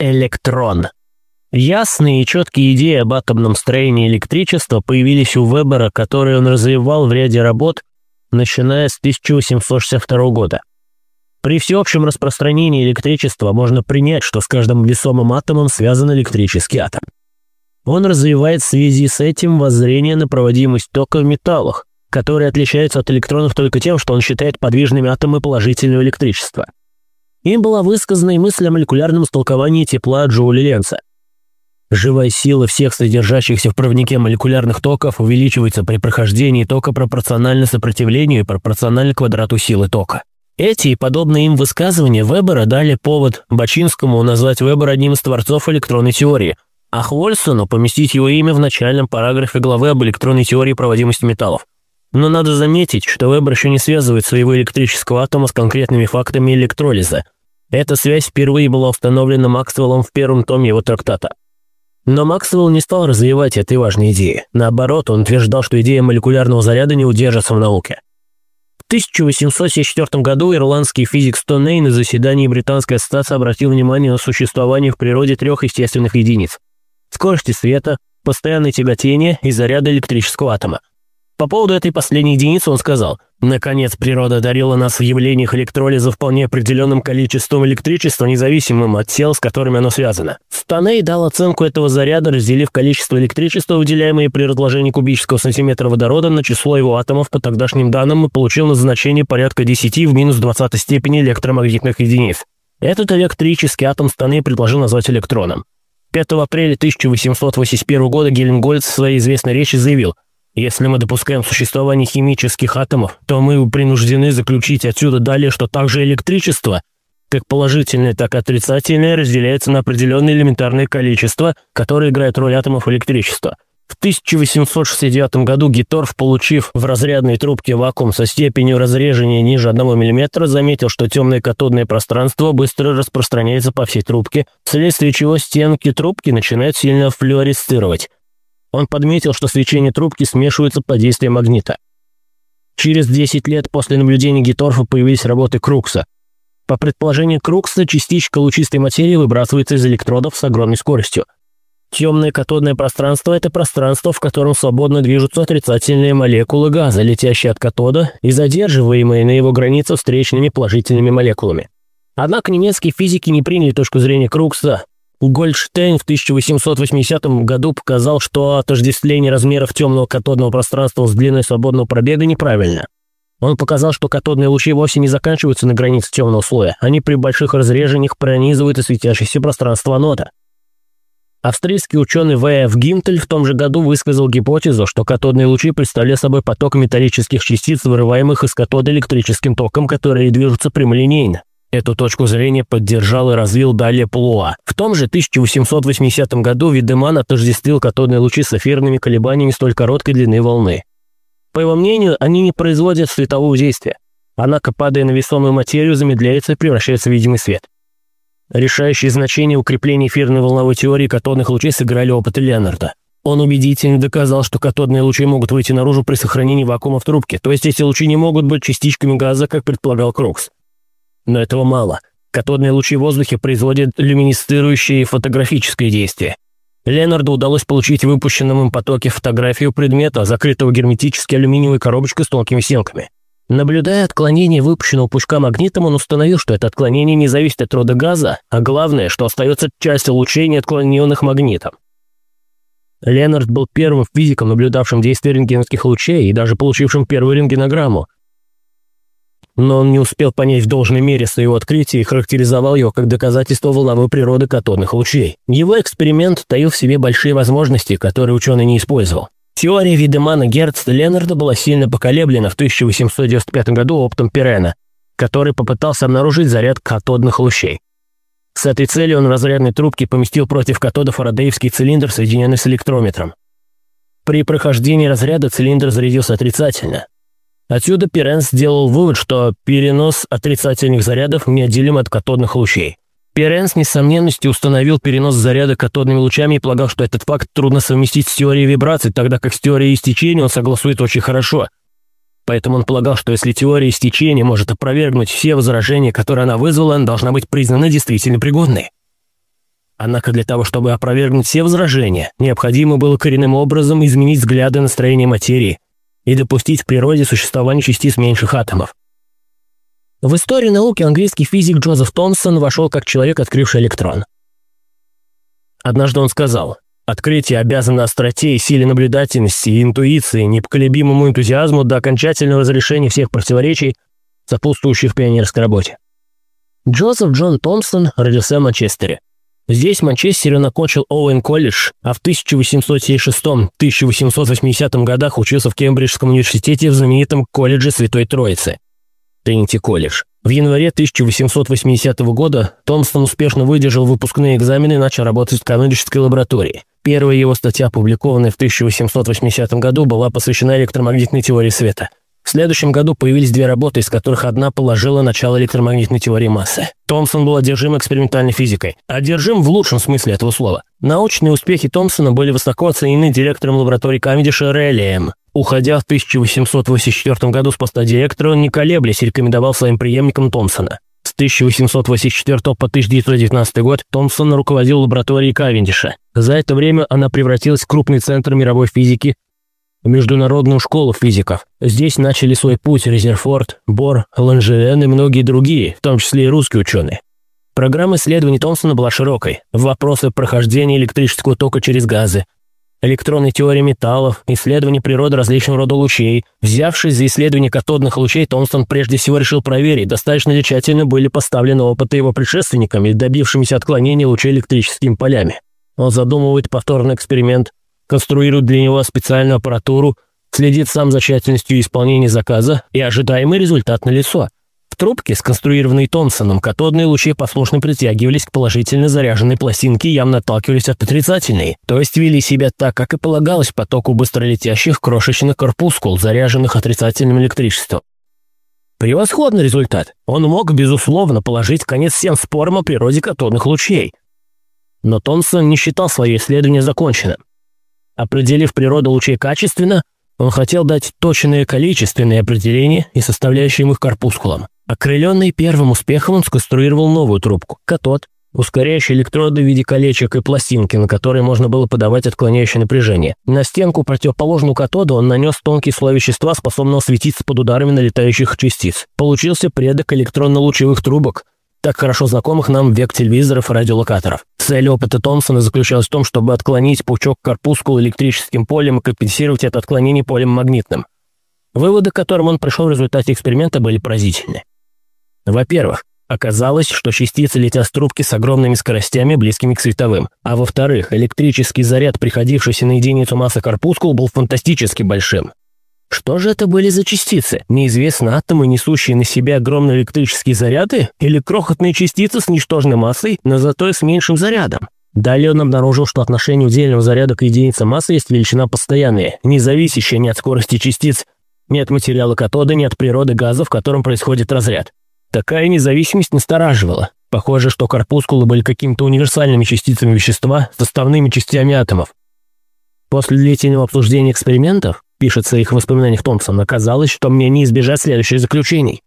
электрон. Ясные и четкие идеи об атомном строении электричества появились у Вебера, которые он развивал в ряде работ, начиная с 1862 года. При всеобщем распространении электричества можно принять, что с каждым весомым атомом связан электрический атом. Он развивает в связи с этим воззрение на проводимость тока в металлах, которые отличаются от электронов только тем, что он считает подвижными атомы положительного электричества. Им была высказана и мысль о молекулярном истолковании тепла Джоуля Ленца – Живая сила всех содержащихся в проводнике молекулярных токов увеличивается при прохождении тока пропорционально сопротивлению и пропорционально квадрату силы тока. Эти и подобные им высказывания Вебера дали повод Бачинскому назвать Вебера одним из творцов электронной теории, а Хвольсону поместить его имя в начальном параграфе главы об электронной теории проводимости металлов. Но надо заметить, что Вебер еще не связывает своего электрического атома с конкретными фактами электролиза. Эта связь впервые была установлена Максвеллом в первом томе его трактата. Но Максвелл не стал развивать этой важной идеи. Наоборот, он утверждал, что идея молекулярного заряда не удержится в науке. В 1874 году ирландский физик Стонейн на заседании Британской ассоциации обратил внимание на существование в природе трех естественных единиц – скорости света, постоянное тяготение и заряда электрического атома. По поводу этой последней единицы он сказал, «Наконец, природа одарила нас в явлениях электролиза вполне определенным количеством электричества, независимым от тел, с которыми оно связано». Станей дал оценку этого заряда, разделив количество электричества, выделяемое при разложении кубического сантиметра водорода на число его атомов по тогдашним данным и получил назначение порядка 10 в минус 20 степени электромагнитных единиц. Этот электрический атом Станей предложил назвать электроном. 5 апреля 1881 года Гельмгольц в своей известной речи заявил – если мы допускаем существование химических атомов, то мы принуждены заключить отсюда далее, что также электричество, как положительное, так и отрицательное, разделяется на определенное элементарное количество, которое играет роль атомов электричества. В 1869 году Гиторф, получив в разрядной трубке вакуум со степенью разрежения ниже 1 мм, заметил, что темное катодное пространство быстро распространяется по всей трубке, вследствие чего стенки трубки начинают сильно флюоресцировать. Он подметил, что свечение трубки смешивается под действием магнита. Через 10 лет после наблюдений Гиторфа появились работы Крукса. По предположению Крукса, частичка лучистой материи выбрасывается из электродов с огромной скоростью. Темное катодное пространство – это пространство, в котором свободно движутся отрицательные молекулы газа, летящие от катода и задерживаемые на его границе встречными положительными молекулами. Однако немецкие физики не приняли точку зрения Крукса, Гольдштейн в 1880 году показал, что отождествление размеров темного катодного пространства с длиной свободного пробега неправильно. Он показал, что катодные лучи вовсе не заканчиваются на границе темного слоя, они при больших разрежениях пронизывают и светящееся пространство анода. Австрийский ученый В.Ф. Гимтель в том же году высказал гипотезу, что катодные лучи представляют собой поток металлических частиц, вырываемых из катода электрическим током, которые движутся прямолинейно. Эту точку зрения поддержал и развил далее Плуа. В том же 1880 году Видеман отождествил катодные лучи с эфирными колебаниями столь короткой длины волны. По его мнению, они не производят светового действия. Однако, падая на весомую материю, замедляется и превращается в видимый свет. Решающее значение укрепления эфирной волновой теории катодных лучей сыграли опыты Леонарда. Он убедительно доказал, что катодные лучи могут выйти наружу при сохранении вакуума в трубке, то есть эти лучи не могут быть частичками газа, как предполагал Крукс. Но этого мало. Катодные лучи в воздухе производят люминесцирующие фотографическое действие. Ленарду удалось получить в выпущенном им потоке фотографию предмета, закрытого герметически алюминиевой коробочкой с тонкими стенками. Наблюдая отклонение выпущенного пучка магнитом, он установил, что это отклонение не зависит от рода газа, а главное, что остается часть лучения, отклоненных магнитом. Ленард был первым физиком, наблюдавшим действие рентгеновских лучей и даже получившим первую рентгенограмму, но он не успел понять в должной мере своего открытия и характеризовал его как доказательство волновой природы катодных лучей. Его эксперимент таил в себе большие возможности, которые ученый не использовал. Теория Видемана Герцта Ленарда была сильно поколеблена в 1895 году опытом Пирена, который попытался обнаружить заряд катодных лучей. С этой целью он в разрядной трубке поместил против катода фарадеевский цилиндр, соединенный с электрометром. При прохождении разряда цилиндр зарядился отрицательно, Отсюда Пирен сделал вывод, что перенос отрицательных зарядов неотделим от катодных лучей. Пирен с несомненностью установил перенос заряда катодными лучами и полагал, что этот факт трудно совместить с теорией вибраций, тогда как с теорией истечения он согласует очень хорошо. Поэтому он полагал, что если теория истечения может опровергнуть все возражения, которые она вызвала, она должна быть признана действительно пригодной. Однако для того, чтобы опровергнуть все возражения, необходимо было коренным образом изменить взгляды на строение материи и допустить в природе существование частиц меньших атомов. В историю науки английский физик Джозеф Томпсон вошел как человек, открывший электрон. Однажды он сказал, «Открытие обязано остроте и силе наблюдательности и интуиции, непоколебимому энтузиазму до окончательного разрешения всех противоречий, сопутствующих пионерской работе». Джозеф Джон Томпсон родился в Манчестере. Здесь, Манчестере, он окончил Оуэн колледж, а в 1876-1880 годах учился в Кембриджском университете в знаменитом колледже Святой Троицы – Тринити колледж. В январе 1880 года Томпсон успешно выдержал выпускные экзамены и начал работать в Кембриджской лаборатории. Первая его статья, опубликованная в 1880 году, была посвящена электромагнитной теории света – в следующем году появились две работы, из которых одна положила начало электромагнитной теории массы. Томпсон был одержим экспериментальной физикой. Одержим в лучшем смысле этого слова. Научные успехи Томпсона были высоко оценены директором лаборатории Камедиша Реллием. Уходя в 1884 году с поста директора, он не колеблясь рекомендовал своим преемникам Томпсона. С 1884 по 1919 год Томпсон руководил лабораторией Кавендиша. За это время она превратилась в крупный центр мировой физики, в Международную школу физиков. Здесь начали свой путь Резерфорд, Бор, Ланжевен и многие другие, в том числе и русские ученые. Программа исследований Томпсона была широкой. Вопросы прохождения электрического тока через газы, электронной теории металлов, исследование природы различного рода лучей. Взявшись за исследование катодных лучей, Томпсон прежде всего решил проверить, достаточно ли тщательно были поставлены опыты его предшественниками, добившимися отклонения лучей электрическими полями. Он задумывает повторный эксперимент, конструирует для него специальную аппаратуру, следит сам за тщательностью исполнения заказа и ожидаемый результат налицо. В трубке, сконструированной Томпсоном, катодные лучи послушно притягивались к положительно заряженной пластинке и явно отталкивались от отрицательной, то есть вели себя так, как и полагалось потоку быстролетящих крошечных корпускул, заряженных отрицательным электричеством. Превосходный результат. Он мог, безусловно, положить конец всем спорам о природе катодных лучей. Но Томпсон не считал свое исследование законченным. Определив природу лучей качественно, он хотел дать точные количественные определения и составляющим их корпускулам. Окрыленный первым успехом он сконструировал новую трубку – катод, ускоряющий электроды в виде колечек и пластинки, на которые можно было подавать отклоняющее напряжение. На стенку противоположную катоду он нанес тонкий слой вещества, способного светиться под ударами налетающих частиц. Получился предок электронно-лучевых трубок, так хорошо знакомых нам век телевизоров и радиолокаторов. Цель опыта Томпсона заключалась в том, чтобы отклонить пучок корпускул электрическим полем и компенсировать это отклонение полем магнитным. Выводы, к которым он пришел в результате эксперимента, были поразительны. Во-первых, оказалось, что частицы летят с трубки с огромными скоростями, близкими к световым. А во-вторых, электрический заряд, приходившийся на единицу массы корпускул, был фантастически большим. Что же это были за частицы? Неизвестно, атомы, несущие на себе огромные электрические заряды, или крохотные частицы с ничтожной массой, но зато и с меньшим зарядом? Далее он обнаружил, что отношение удельного заряда к единице массы есть величина постоянная, не зависящая ни от скорости частиц, ни от материала катода, ни от природы газа, в котором происходит разряд. Такая независимость настораживала. Похоже, что корпускулы были какими-то универсальными частицами вещества, составными частями атомов. После длительного обсуждения экспериментов, пишет в своих воспоминаниях Томпсон, оказалось, что мне не избежать следующих заключений.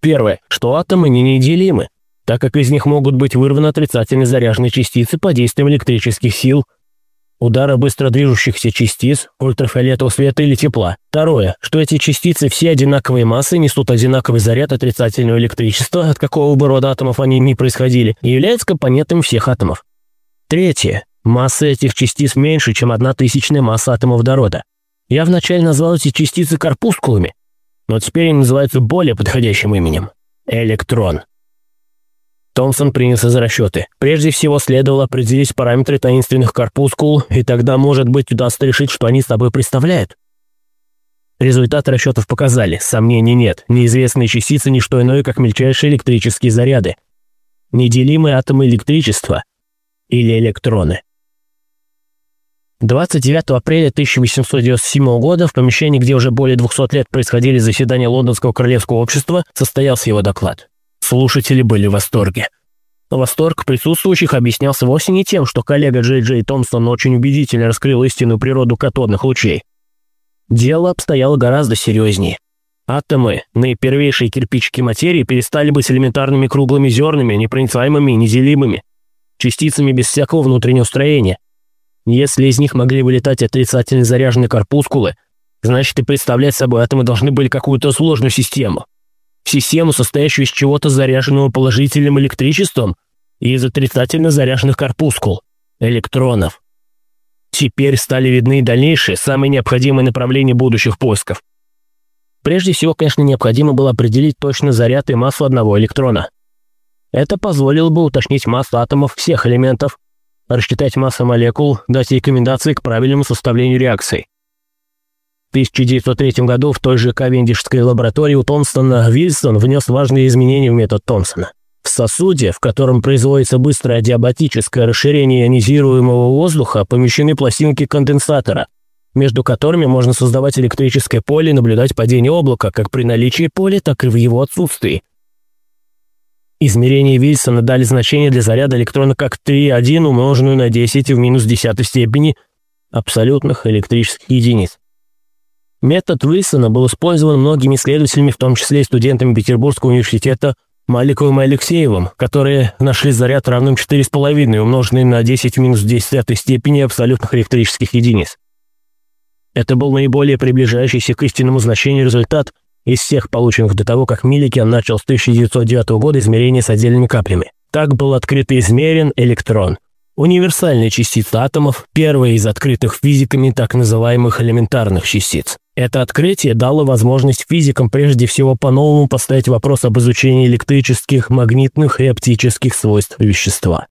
Первое, что атомы не неделимы, так как из них могут быть вырваны отрицательно заряженные частицы под действием электрических сил, удара быстро движущихся частиц, ультрафиолетового света или тепла. Второе, что эти частицы все одинаковой массы несут одинаковый заряд отрицательного электричества, от какого бы рода атомов они ни происходили, и являются компонентами всех атомов. Третье, масса этих частиц меньше, чем одна тысячная масса атомов водорода. Я вначале назвал эти частицы корпускулами, но теперь они называются более подходящим именем – электрон. Томпсон принялся за расчеты. Прежде всего следовало определить параметры таинственных корпускул, и тогда, может быть, удастся решить, что они собой представляют. Результаты расчетов показали, сомнений нет, неизвестные частицы – не что иное, как мельчайшие электрические заряды. Неделимые атомы электричества или электроны. 29 апреля 1897 года в помещении, где уже более 200 лет происходили заседания Лондонского королевского общества, состоялся его доклад. Слушатели были в восторге. Восторг присутствующих объяснялся вовсе не тем, что коллега Джей Джей Томпсон очень убедительно раскрыл истинную природу катодных лучей. Дело обстояло гораздо серьезнее. Атомы, наипервейшие кирпичики материи, перестали быть элементарными круглыми зернами, непроницаемыми и неделимыми. частицами без всякого внутреннего строения. Если из них могли вылетать отрицательно заряженные корпускулы, значит и представлять собой атомы должны были какую-то сложную систему. Систему, состоящую из чего-то заряженного положительным электричеством и из отрицательно заряженных корпускул, электронов. Теперь стали видны дальнейшие, самые необходимые направления будущих поисков. Прежде всего, конечно, необходимо было определить точно заряд и массу одного электрона. Это позволило бы уточнить массу атомов всех элементов, рассчитать массу молекул, дать рекомендации к правильному составлению реакций. В 1903 году в той же Кавендишской лаборатории у Томпсона Вильсон внес важные изменения в метод Томпсона. В сосуде, в котором производится быстрое диабатическое расширение ионизируемого воздуха, помещены пластинки конденсатора, между которыми можно создавать электрическое поле и наблюдать падение облака как при наличии поля, так и в его отсутствии. Измерения Вильсона дали значение для заряда электрона как 3,1 умноженную на 10 в минус 10 степени абсолютных электрических единиц. Метод Вильсона был использован многими исследователями, в том числе и студентами Петербургского университета Маликовым и Алексеевым, которые нашли заряд равным 4,5 умноженный на 10 в минус 10 степени абсолютных электрических единиц. Это был наиболее приближающийся к истинному значению результат – из всех полученных до того, как Милликен начал с 1909 года измерения с отдельными каплями. Так был открыт и измерен электрон. Универсальная частица атомов, первая из открытых физиками так называемых элементарных частиц. Это открытие дало возможность физикам прежде всего по-новому поставить вопрос об изучении электрических, магнитных и оптических свойств вещества.